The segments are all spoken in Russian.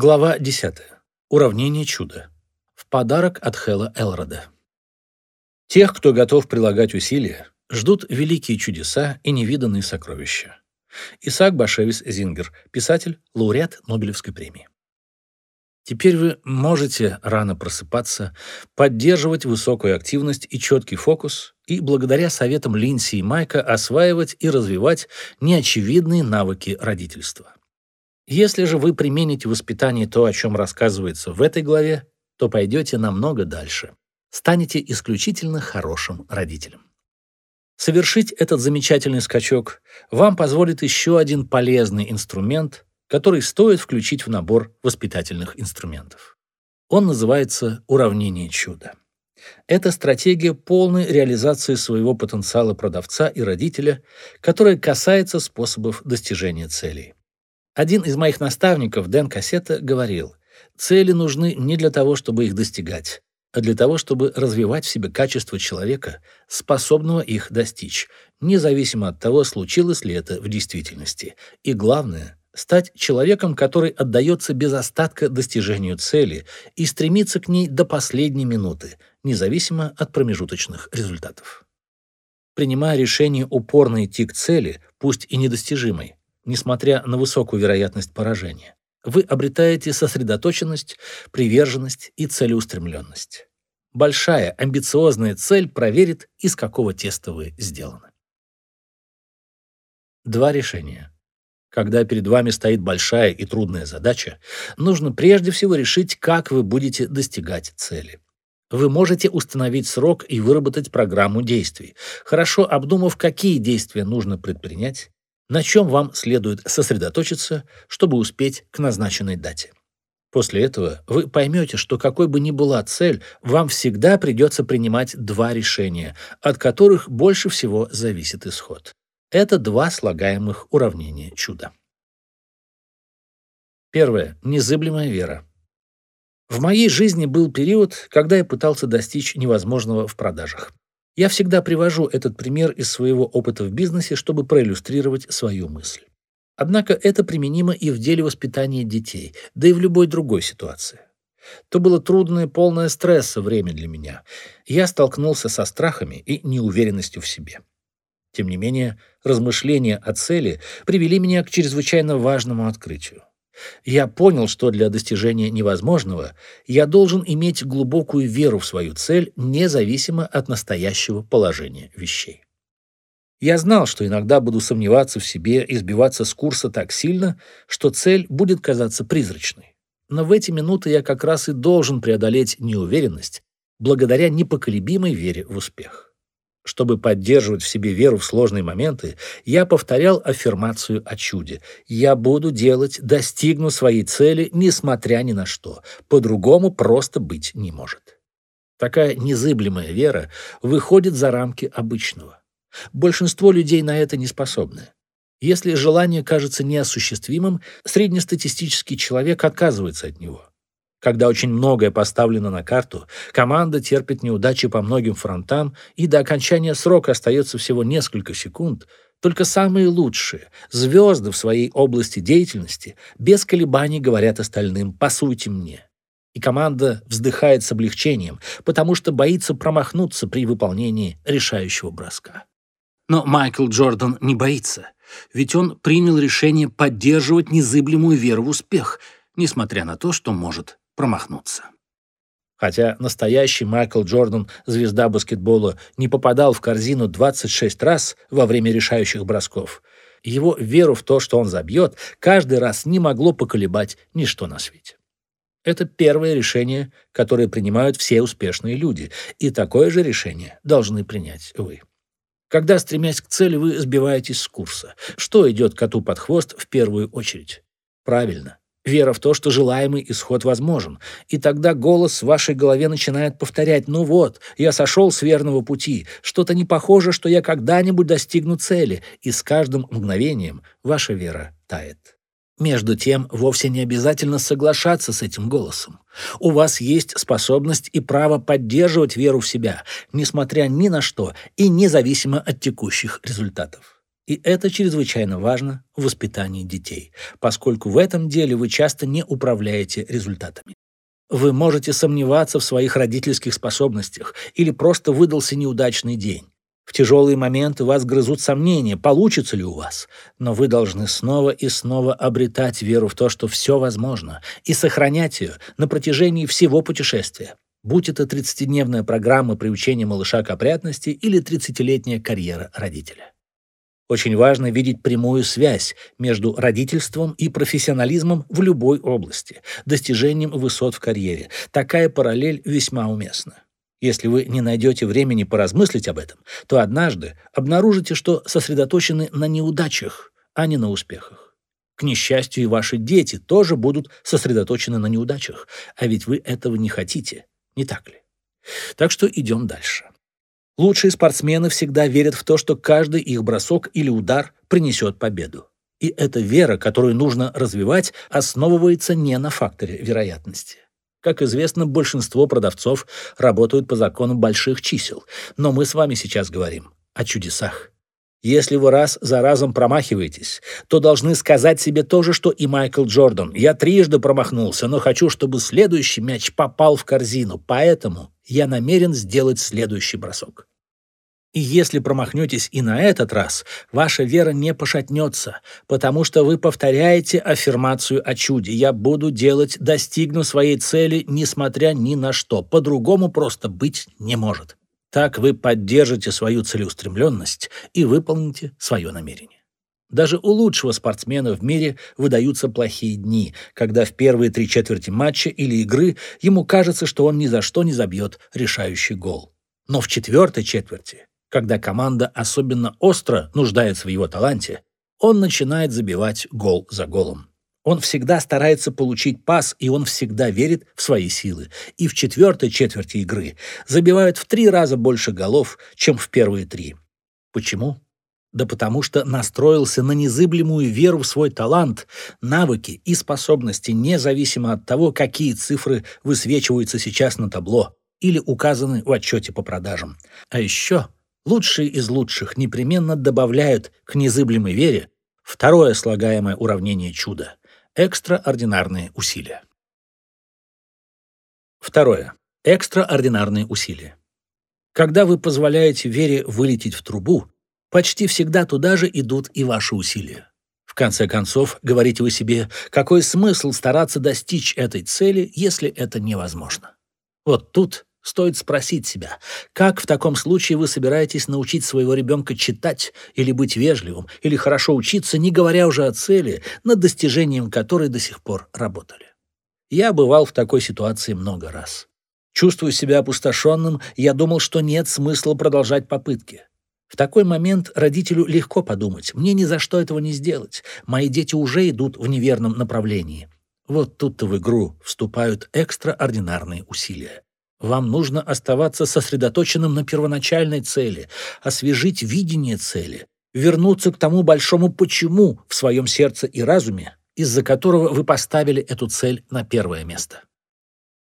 Глава 10. Уравнение чуда. В подарок от Хела Элрода. Тех, кто готов прилагать усилия, ждут великие чудеса и невиданные сокровища. Исаак Башевис Зингер, писатель, лауреат Нобелевской премии. Теперь вы можете рано просыпаться, поддерживать высокую активность и четкий фокус, и благодаря советам Линси и Майка осваивать и развивать неочевидные навыки родительства. Если же вы примените в воспитании то, о чем рассказывается в этой главе, то пойдете намного дальше. Станете исключительно хорошим родителем. Совершить этот замечательный скачок вам позволит еще один полезный инструмент, который стоит включить в набор воспитательных инструментов. Он называется уравнение чуда. Это стратегия полной реализации своего потенциала продавца и родителя, которая касается способов достижения целей. Один из моих наставников, Дэн Кассета, говорил, цели нужны не для того, чтобы их достигать, а для того, чтобы развивать в себе качество человека, способного их достичь, независимо от того, случилось ли это в действительности. И главное — стать человеком, который отдается без остатка достижению цели и стремится к ней до последней минуты, независимо от промежуточных результатов. Принимая решение упорно идти к цели, пусть и недостижимой, несмотря на высокую вероятность поражения. Вы обретаете сосредоточенность, приверженность и целеустремленность. Большая, амбициозная цель проверит, из какого теста вы сделаны. Два решения. Когда перед вами стоит большая и трудная задача, нужно прежде всего решить, как вы будете достигать цели. Вы можете установить срок и выработать программу действий, хорошо обдумав, какие действия нужно предпринять, на чем вам следует сосредоточиться, чтобы успеть к назначенной дате. После этого вы поймете, что какой бы ни была цель, вам всегда придется принимать два решения, от которых больше всего зависит исход. Это два слагаемых уравнения чуда. Первое. Незыблемая вера. В моей жизни был период, когда я пытался достичь невозможного в продажах. Я всегда привожу этот пример из своего опыта в бизнесе, чтобы проиллюстрировать свою мысль. Однако это применимо и в деле воспитания детей, да и в любой другой ситуации. То было трудное, полное стресса время для меня. Я столкнулся со страхами и неуверенностью в себе. Тем не менее, размышления о цели привели меня к чрезвычайно важному открытию. Я понял, что для достижения невозможного я должен иметь глубокую веру в свою цель, независимо от настоящего положения вещей. Я знал, что иногда буду сомневаться в себе и сбиваться с курса так сильно, что цель будет казаться призрачной. Но в эти минуты я как раз и должен преодолеть неуверенность благодаря непоколебимой вере в успех. Чтобы поддерживать в себе веру в сложные моменты, я повторял аффирмацию о чуде. «Я буду делать, достигну своей цели, несмотря ни на что. По-другому просто быть не может». Такая незыблемая вера выходит за рамки обычного. Большинство людей на это не способны. Если желание кажется неосуществимым, среднестатистический человек отказывается от него. Когда очень многое поставлено на карту, команда терпит неудачи по многим фронтам, и до окончания срока остается всего несколько секунд, только самые лучшие, звезды в своей области деятельности, без колебаний говорят остальным «пасуйте мне». И команда вздыхает с облегчением, потому что боится промахнуться при выполнении решающего броска. Но Майкл Джордан не боится, ведь он принял решение поддерживать незыблемую веру в успех, несмотря на то, что может промахнуться. Хотя настоящий Майкл Джордан, звезда баскетбола, не попадал в корзину 26 раз во время решающих бросков, его веру в то, что он забьет, каждый раз не могло поколебать ничто на свете. Это первое решение, которое принимают все успешные люди, и такое же решение должны принять вы. Когда, стремясь к цели, вы сбиваетесь с курса, что идет коту под хвост в первую очередь? Правильно, Вера в то, что желаемый исход возможен. И тогда голос в вашей голове начинает повторять «Ну вот, я сошел с верного пути, что-то не похоже, что я когда-нибудь достигну цели», и с каждым мгновением ваша вера тает. Между тем, вовсе не обязательно соглашаться с этим голосом. У вас есть способность и право поддерживать веру в себя, несмотря ни на что и независимо от текущих результатов. И это чрезвычайно важно в воспитании детей, поскольку в этом деле вы часто не управляете результатами. Вы можете сомневаться в своих родительских способностях или просто выдался неудачный день. В тяжелые моменты вас грызут сомнения, получится ли у вас. Но вы должны снова и снова обретать веру в то, что все возможно, и сохранять ее на протяжении всего путешествия. Будь это 30-дневная программа приучения малыша к опрятности или 30-летняя карьера родителя. Очень важно видеть прямую связь между родительством и профессионализмом в любой области, достижением высот в карьере. Такая параллель весьма уместна. Если вы не найдете времени поразмыслить об этом, то однажды обнаружите, что сосредоточены на неудачах, а не на успехах. К несчастью, и ваши дети тоже будут сосредоточены на неудачах, а ведь вы этого не хотите, не так ли? Так что идем дальше. Лучшие спортсмены всегда верят в то, что каждый их бросок или удар принесет победу. И эта вера, которую нужно развивать, основывается не на факторе вероятности. Как известно, большинство продавцов работают по закону больших чисел, но мы с вами сейчас говорим о чудесах. Если вы раз за разом промахиваетесь, то должны сказать себе то же, что и Майкл Джордан. Я трижды промахнулся, но хочу, чтобы следующий мяч попал в корзину, поэтому я намерен сделать следующий бросок. И если промахнетесь и на этот раз, ваша вера не пошатнется, потому что вы повторяете аффирмацию о чуде. «Я буду делать, достигну своей цели, несмотря ни на что. По-другому просто быть не может». Так вы поддержите свою целеустремленность и выполните свое намерение. Даже у лучшего спортсмена в мире выдаются плохие дни, когда в первые три четверти матча или игры ему кажется, что он ни за что не забьет решающий гол. Но в четвертой четверти когда команда особенно остро нуждается в его таланте, он начинает забивать гол за голом. Он всегда старается получить пас, и он всегда верит в свои силы. И в четвертой четверти игры забивает в три раза больше голов, чем в первые три. Почему? Да потому что настроился на незыблемую веру в свой талант, навыки и способности, независимо от того, какие цифры высвечиваются сейчас на табло или указаны в отчете по продажам. А еще лучшие из лучших непременно добавляют к незыблемой вере второе слагаемое уравнение чуда – экстраординарные усилия. Второе. Экстраординарные усилия. Когда вы позволяете вере вылететь в трубу, почти всегда туда же идут и ваши усилия. В конце концов, говорите вы себе, какой смысл стараться достичь этой цели, если это невозможно. Вот тут Стоит спросить себя, как в таком случае вы собираетесь научить своего ребенка читать или быть вежливым, или хорошо учиться, не говоря уже о цели, над достижением которой до сих пор работали. Я бывал в такой ситуации много раз. Чувствуя себя опустошенным, я думал, что нет смысла продолжать попытки. В такой момент родителю легко подумать, мне ни за что этого не сделать, мои дети уже идут в неверном направлении. Вот тут-то в игру вступают экстраординарные усилия. Вам нужно оставаться сосредоточенным на первоначальной цели, освежить видение цели, вернуться к тому большому «почему» в своем сердце и разуме, из-за которого вы поставили эту цель на первое место.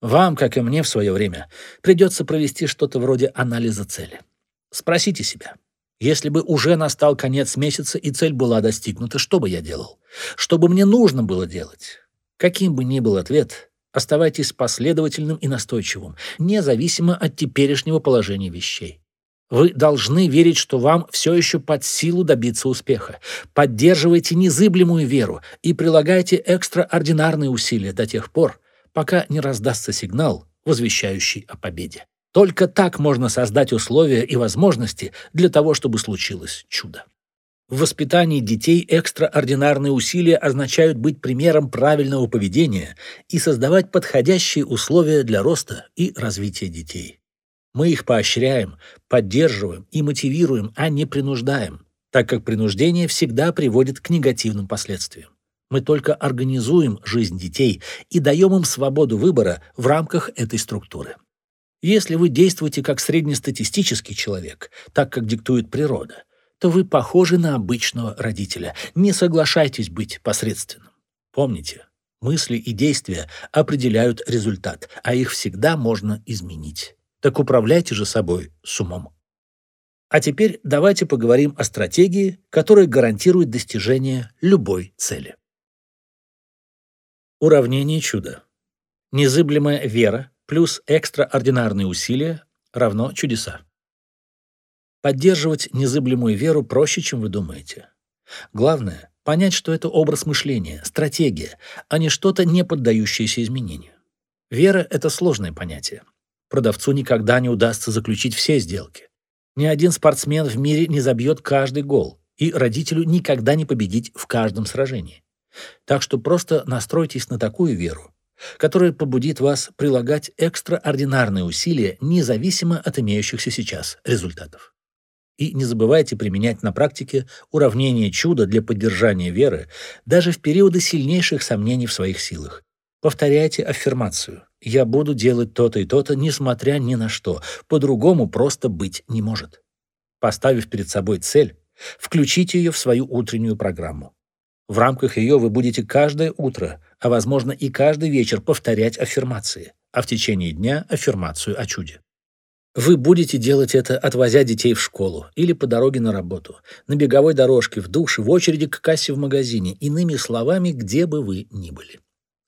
Вам, как и мне в свое время, придется провести что-то вроде анализа цели. Спросите себя, если бы уже настал конец месяца и цель была достигнута, что бы я делал? Что бы мне нужно было делать? Каким бы ни был ответ, Оставайтесь последовательным и настойчивым, независимо от теперешнего положения вещей. Вы должны верить, что вам все еще под силу добиться успеха. Поддерживайте незыблемую веру и прилагайте экстраординарные усилия до тех пор, пока не раздастся сигнал, возвещающий о победе. Только так можно создать условия и возможности для того, чтобы случилось чудо. В воспитании детей экстраординарные усилия означают быть примером правильного поведения и создавать подходящие условия для роста и развития детей. Мы их поощряем, поддерживаем и мотивируем, а не принуждаем, так как принуждение всегда приводит к негативным последствиям. Мы только организуем жизнь детей и даем им свободу выбора в рамках этой структуры. Если вы действуете как среднестатистический человек, так как диктует природа, то вы похожи на обычного родителя. Не соглашайтесь быть посредственным. Помните, мысли и действия определяют результат, а их всегда можно изменить. Так управляйте же собой с умом. А теперь давайте поговорим о стратегии, которая гарантирует достижение любой цели. Уравнение чуда. Незыблемая вера плюс экстраординарные усилия равно чудеса. Поддерживать незыблемую веру проще, чем вы думаете. Главное — понять, что это образ мышления, стратегия, а не что-то не поддающееся изменению. Вера — это сложное понятие. Продавцу никогда не удастся заключить все сделки. Ни один спортсмен в мире не забьет каждый гол, и родителю никогда не победить в каждом сражении. Так что просто настройтесь на такую веру, которая побудит вас прилагать экстраординарные усилия независимо от имеющихся сейчас результатов. И не забывайте применять на практике уравнение чуда для поддержания веры даже в периоды сильнейших сомнений в своих силах. Повторяйте аффирмацию «Я буду делать то-то и то-то, несмотря ни на что, по-другому просто быть не может». Поставив перед собой цель, включите ее в свою утреннюю программу. В рамках ее вы будете каждое утро, а возможно и каждый вечер повторять аффирмации, а в течение дня аффирмацию о чуде. Вы будете делать это, отвозя детей в школу или по дороге на работу, на беговой дорожке, в душе, в очереди к кассе в магазине, иными словами, где бы вы ни были.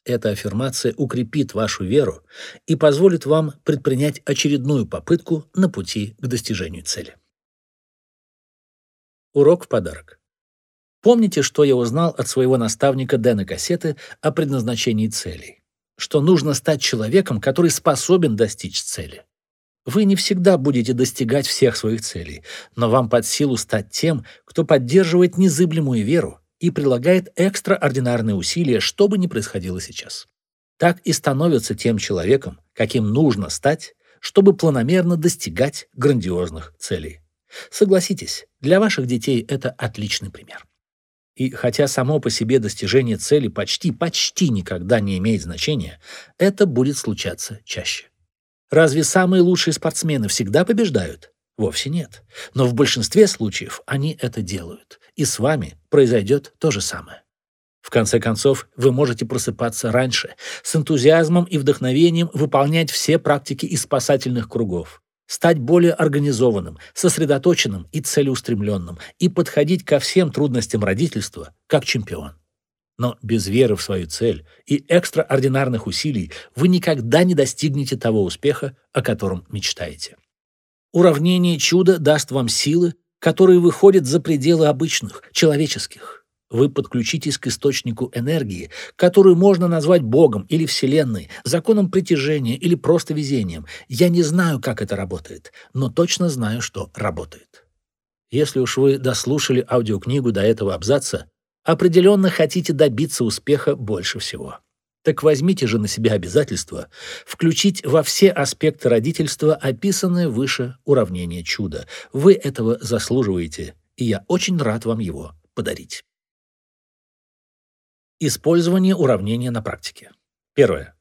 Эта аффирмация укрепит вашу веру и позволит вам предпринять очередную попытку на пути к достижению цели. Урок в подарок. Помните, что я узнал от своего наставника Дэна Кассеты о предназначении целей? Что нужно стать человеком, который способен достичь цели. Вы не всегда будете достигать всех своих целей, но вам под силу стать тем, кто поддерживает незыблемую веру, и прилагает экстраординарные усилия, что бы ни происходило сейчас. Так и становится тем человеком, каким нужно стать, чтобы планомерно достигать грандиозных целей. Согласитесь, для ваших детей это отличный пример. И хотя само по себе достижение цели почти-почти никогда не имеет значения, это будет случаться чаще. Разве самые лучшие спортсмены всегда побеждают? Вовсе нет. Но в большинстве случаев они это делают. И с вами произойдет то же самое. В конце концов, вы можете просыпаться раньше, с энтузиазмом и вдохновением выполнять все практики из спасательных кругов, стать более организованным, сосредоточенным и целеустремленным и подходить ко всем трудностям родительства как чемпион. Но без веры в свою цель и экстраординарных усилий вы никогда не достигнете того успеха, о котором мечтаете. Уравнение чуда даст вам силы, которые выходят за пределы обычных, человеческих. Вы подключитесь к источнику энергии, которую можно назвать Богом или Вселенной, законом притяжения или просто везением. Я не знаю, как это работает, но точно знаю, что работает. Если уж вы дослушали аудиокнигу до этого абзаца, определенно хотите добиться успеха больше всего. Так возьмите же на себя обязательство включить во все аспекты родительства описанное выше уравнение чуда. Вы этого заслуживаете, и я очень рад вам его подарить. Использование уравнения на практике. Первое.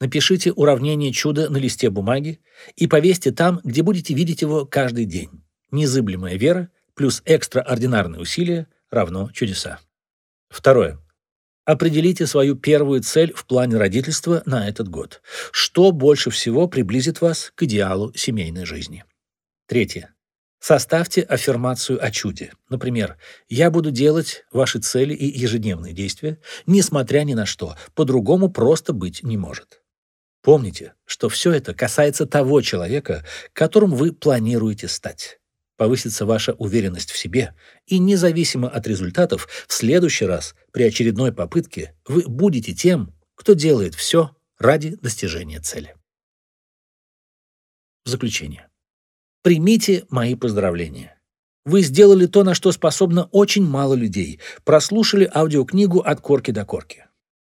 Напишите уравнение чуда на листе бумаги и повесьте там, где будете видеть его каждый день. Незыблемая вера плюс экстраординарные усилия равно чудеса. Второе. Определите свою первую цель в плане родительства на этот год. Что больше всего приблизит вас к идеалу семейной жизни? Третье. Составьте аффирмацию о чуде. Например, «Я буду делать ваши цели и ежедневные действия, несмотря ни на что, по-другому просто быть не может». Помните, что все это касается того человека, которым вы планируете стать повысится ваша уверенность в себе, и независимо от результатов, в следующий раз при очередной попытке вы будете тем, кто делает все ради достижения цели. В заключение. Примите мои поздравления. Вы сделали то, на что способно очень мало людей, прослушали аудиокнигу от корки до корки.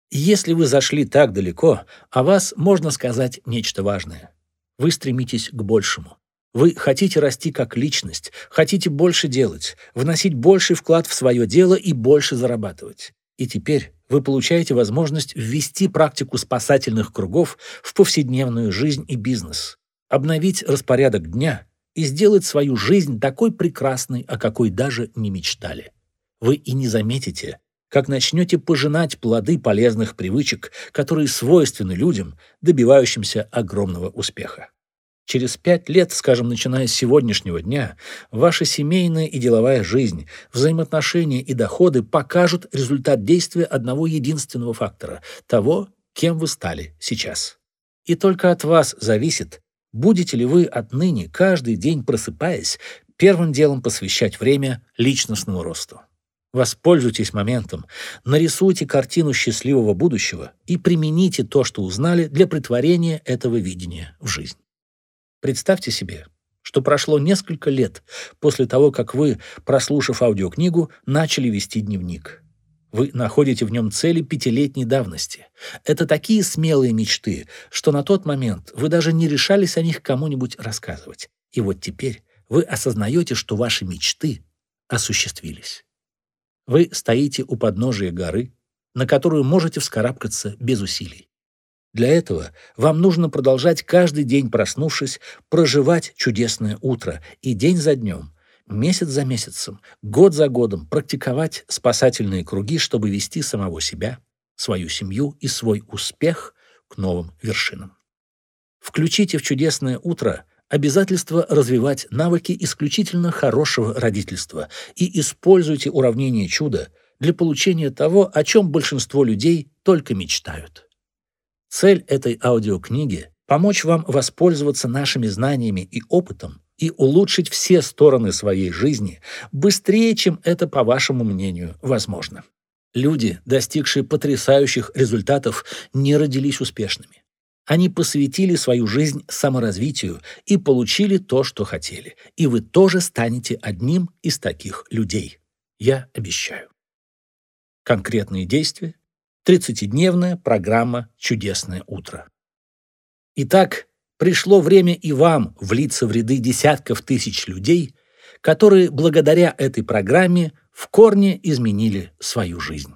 Если вы зашли так далеко, о вас можно сказать нечто важное. Вы стремитесь к большему. Вы хотите расти как личность, хотите больше делать, вносить больший вклад в свое дело и больше зарабатывать. И теперь вы получаете возможность ввести практику спасательных кругов в повседневную жизнь и бизнес, обновить распорядок дня и сделать свою жизнь такой прекрасной, о какой даже не мечтали. Вы и не заметите, как начнете пожинать плоды полезных привычек, которые свойственны людям, добивающимся огромного успеха. Через пять лет, скажем, начиная с сегодняшнего дня, ваша семейная и деловая жизнь, взаимоотношения и доходы покажут результат действия одного единственного фактора – того, кем вы стали сейчас. И только от вас зависит, будете ли вы отныне, каждый день просыпаясь, первым делом посвящать время личностному росту. Воспользуйтесь моментом, нарисуйте картину счастливого будущего и примените то, что узнали, для притворения этого видения в жизнь. Представьте себе, что прошло несколько лет после того, как вы, прослушав аудиокнигу, начали вести дневник. Вы находите в нем цели пятилетней давности. Это такие смелые мечты, что на тот момент вы даже не решались о них кому-нибудь рассказывать. И вот теперь вы осознаете, что ваши мечты осуществились. Вы стоите у подножия горы, на которую можете вскарабкаться без усилий. Для этого вам нужно продолжать каждый день, проснувшись, проживать чудесное утро и день за днем, месяц за месяцем, год за годом практиковать спасательные круги, чтобы вести самого себя, свою семью и свой успех к новым вершинам. Включите в чудесное утро обязательство развивать навыки исключительно хорошего родительства и используйте уравнение чуда для получения того, о чем большинство людей только мечтают. Цель этой аудиокниги – помочь вам воспользоваться нашими знаниями и опытом и улучшить все стороны своей жизни быстрее, чем это, по вашему мнению, возможно. Люди, достигшие потрясающих результатов, не родились успешными. Они посвятили свою жизнь саморазвитию и получили то, что хотели. И вы тоже станете одним из таких людей. Я обещаю. Конкретные действия 30-дневная программа «Чудесное утро». Итак, пришло время и вам влиться в ряды десятков тысяч людей, которые благодаря этой программе в корне изменили свою жизнь.